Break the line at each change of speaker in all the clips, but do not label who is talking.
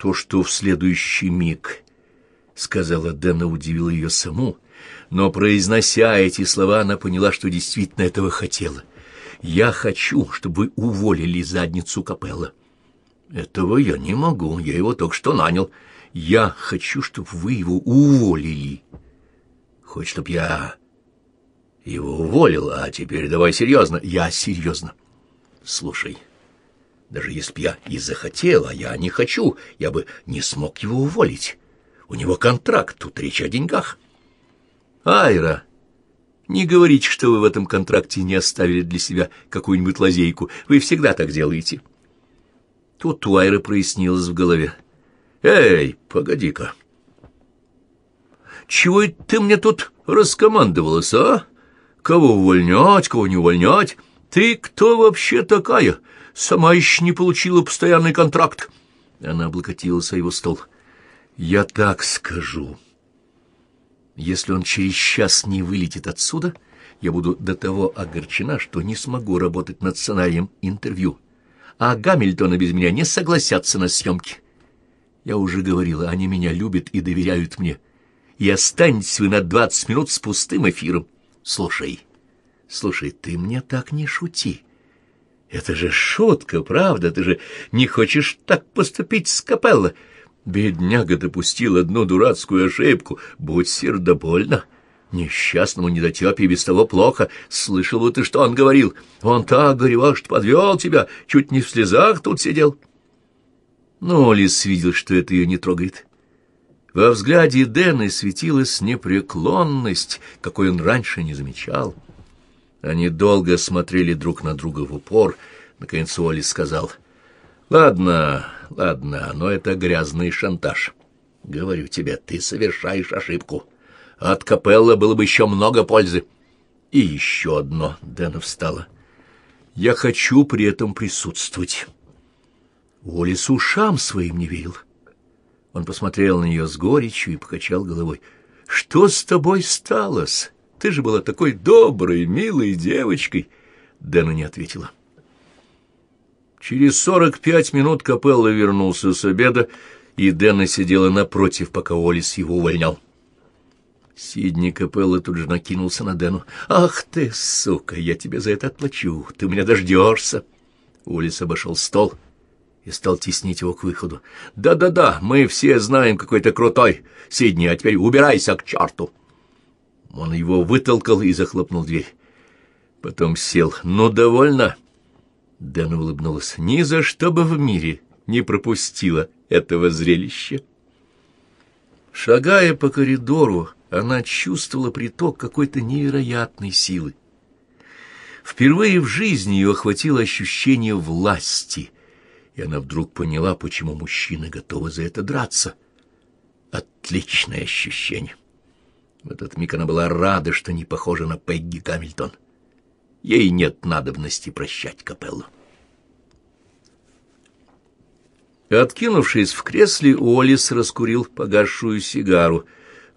То, что в следующий миг, — сказала Дэна, удивила ее саму, но, произнося эти слова, она поняла, что действительно этого хотела. «Я хочу, чтобы вы уволили задницу Капелла». «Этого я не могу, я его только что нанял. Я хочу, чтобы вы его уволили». «Хоть, чтоб я его уволил, а теперь давай серьезно». «Я серьезно. Слушай». Даже если б я и захотел, а я не хочу, я бы не смог его уволить. У него контракт, тут речь о деньгах. Айра, не говорите, что вы в этом контракте не оставили для себя какую-нибудь лазейку. Вы всегда так делаете. Тут у Айры прояснилось в голове. Эй, погоди-ка. Чего это ты мне тут раскомандовалась, а? Кого увольнять, кого не увольнять? Ты кто вообще такая? — Сама еще не получила постоянный контракт. Она облокотилась о его стол. Я так скажу. Если он через час не вылетит отсюда, я буду до того огорчена, что не смогу работать над сценарием интервью. А Гамильтона без меня не согласятся на съемки. Я уже говорила, они меня любят и доверяют мне. И останетесь вы на двадцать минут с пустым эфиром. Слушай, слушай, ты мне так не шути. Это же шутка, правда? Ты же не хочешь так поступить с Капелло? Бедняга допустил одну дурацкую ошибку. Будь сердобольно. Несчастному недотепе без того плохо. Слышал бы ты, что он говорил. Он так горевал, что подвел тебя, чуть не в слезах тут сидел. Но Лис видел, что это ее не трогает. Во взгляде Дэна светилась непреклонность, какой он раньше не замечал. Они долго смотрели друг на друга в упор. Наконец Уолли сказал, «Ладно, ладно, но это грязный шантаж. Говорю тебе, ты совершаешь ошибку. От капелла было бы еще много пользы». И еще одно, Дэна встала. «Я хочу при этом присутствовать». Уоллес ушам своим не верил. Он посмотрел на нее с горечью и покачал головой. «Что с тобой сталось?» Ты же была такой доброй, милой девочкой. Дэна не ответила. Через сорок пять минут Капелла вернулся с обеда, и Дэна сидела напротив, пока Олис его увольнял. Сидни Капелла тут же накинулся на Дэну. «Ах ты, сука, я тебе за это отплачу, ты меня дождешься!» Олис обошел стол и стал теснить его к выходу. «Да-да-да, мы все знаем, какой ты крутой, Сидни, а теперь убирайся к черту!» Он его вытолкал и захлопнул дверь. Потом сел. «Ну, довольно?» Дэна улыбнулась. «Ни за что бы в мире не пропустила этого зрелища». Шагая по коридору, она чувствовала приток какой-то невероятной силы. Впервые в жизни ее охватило ощущение власти, и она вдруг поняла, почему мужчины готовы за это драться. Отличное ощущение. В этот миг она была рада, что не похожа на Пегги Гамильтон. Ей нет надобности прощать капеллу. Откинувшись в кресле, Олис раскурил погасшую сигару.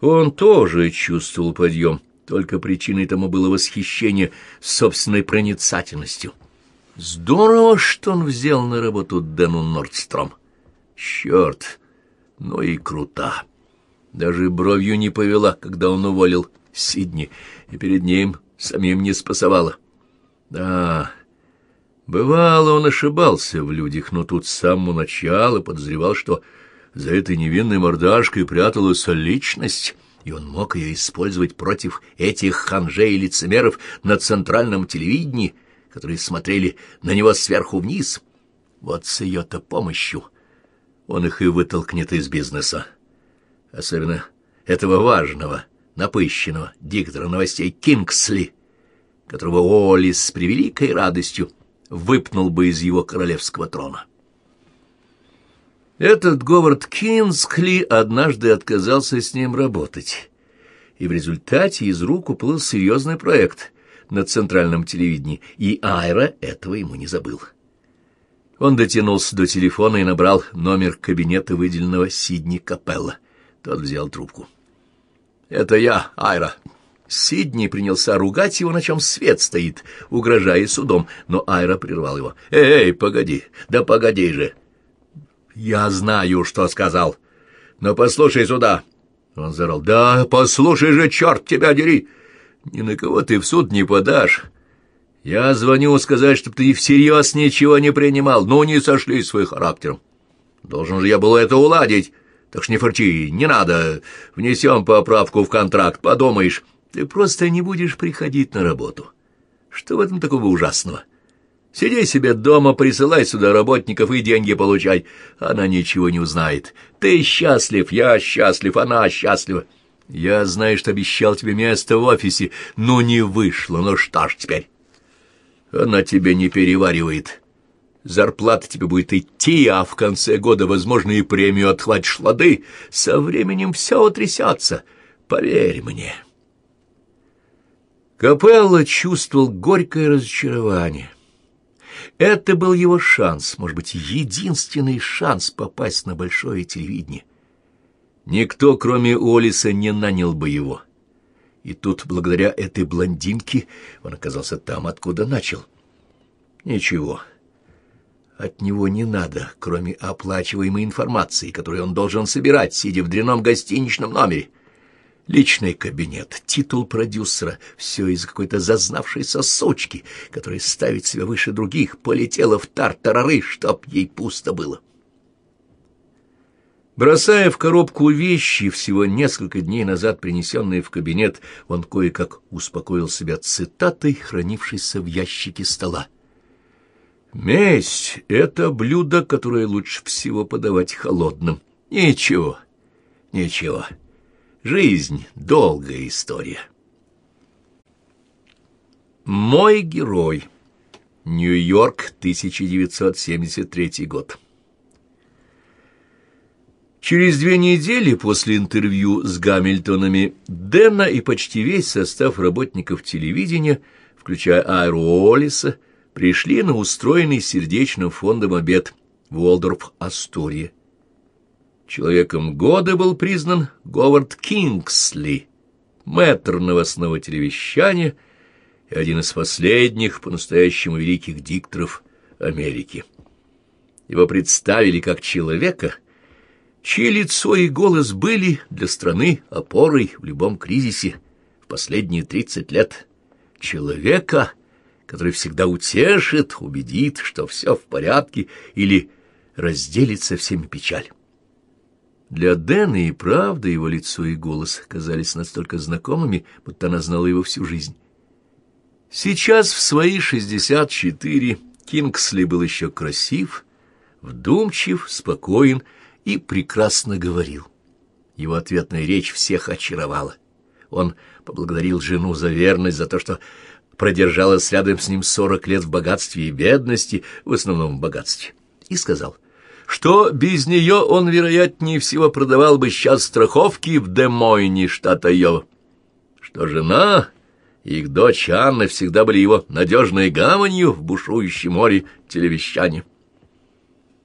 Он тоже чувствовал подъем, только причиной тому было восхищение собственной проницательностью. Здорово, что он взял на работу Дэну Нордстром. Черт, ну и круто. Даже бровью не повела, когда он уволил Сидни, и перед ним самим не спасовала. Да, бывало, он ошибался в людях, но тут с самого начала подозревал, что за этой невинной мордашкой пряталась личность, и он мог ее использовать против этих ханжей и лицемеров на центральном телевидении, которые смотрели на него сверху вниз. Вот с ее-то помощью он их и вытолкнет из бизнеса особенно этого важного, напыщенного диктора новостей Кингсли, которого Олис с превеликой радостью выпнул бы из его королевского трона. Этот Говард Кингсли однажды отказался с ним работать, и в результате из рук уплыл серьезный проект на центральном телевидении, и Айра этого ему не забыл. Он дотянулся до телефона и набрал номер кабинета выделенного Сидни Капелла. Тот взял трубку. «Это я, Айра». Сидни принялся ругать его, на чем свет стоит, угрожая судом, но Айра прервал его. «Эй, погоди, да погоди же!» Я знаю, что сказал. Но послушай сюда. Он заорал. Да, послушай же, черт тебя дери. Ни на кого ты в суд не подашь. Я звоню сказать, чтобы ты всерьез ничего не принимал. Ну, не сошли свой характером. Должен же я был это уладить. Так что не форчи, не надо. Внесем поправку в контракт, подумаешь. Ты просто не будешь приходить на работу. Что в этом такого ужасного? Сиди себе дома, присылай сюда работников и деньги получай. Она ничего не узнает. Ты счастлив, я счастлив, она счастлива. Я, знаешь, обещал тебе место в офисе, но не вышло. Ну что ж теперь? Она тебе не переваривает. Зарплата тебе будет идти, а в конце года, возможно, и премию отхватишь лады. Со временем все утрясется. Поверь мне». Капелло чувствовал горькое разочарование. Это был его шанс, может быть, единственный шанс попасть на большое телевидение. Никто, кроме Олиса, не нанял бы его. И тут, благодаря этой блондинке, он оказался там, откуда начал. Ничего. От него не надо, кроме оплачиваемой информации, которую он должен собирать, сидя в дряном гостиничном номере. Личный кабинет, титул продюсера — все из какой-то зазнавшейся сучки, которая ставит себя выше других, полетела в тартарары, чтоб ей пусто было. Бросая в коробку вещи, всего несколько дней назад принесенные в кабинет, он кое-как успокоил себя цитатой, хранившейся в ящике стола. «Месть — это блюдо, которое лучше всего подавать холодным. Ничего, ничего». Жизнь — долгая история. Мой герой. Нью-Йорк, 1973 год. Через две недели после интервью с Гамильтонами Дэна и почти весь состав работников телевидения, включая Айру Олиса, пришли на устроенный сердечным фондом обед в Уолдорф-Астория. Человеком года был признан Говард Кингсли, мэтр новостного телевещания и один из последних по-настоящему великих дикторов Америки. Его представили как человека, чьи лицо и голос были для страны опорой в любом кризисе в последние тридцать лет. Человека, который всегда утешит, убедит, что все в порядке, или разделит со всеми печаль. Для Дэна и правда его лицо и голос казались настолько знакомыми, будто она знала его всю жизнь. Сейчас, в свои шестьдесят четыре, Кингсли был еще красив, вдумчив, спокоен и прекрасно говорил. Его ответная речь всех очаровала. Он поблагодарил жену за верность, за то, что продержалась рядом с ним сорок лет в богатстве и бедности, в основном в богатстве, и сказал, что без нее он, вероятнее всего, продавал бы сейчас страховки в Демойне, штата Йова. Что жена и их дочь Анна всегда были его надежной гаванью в бушующем море телевещания.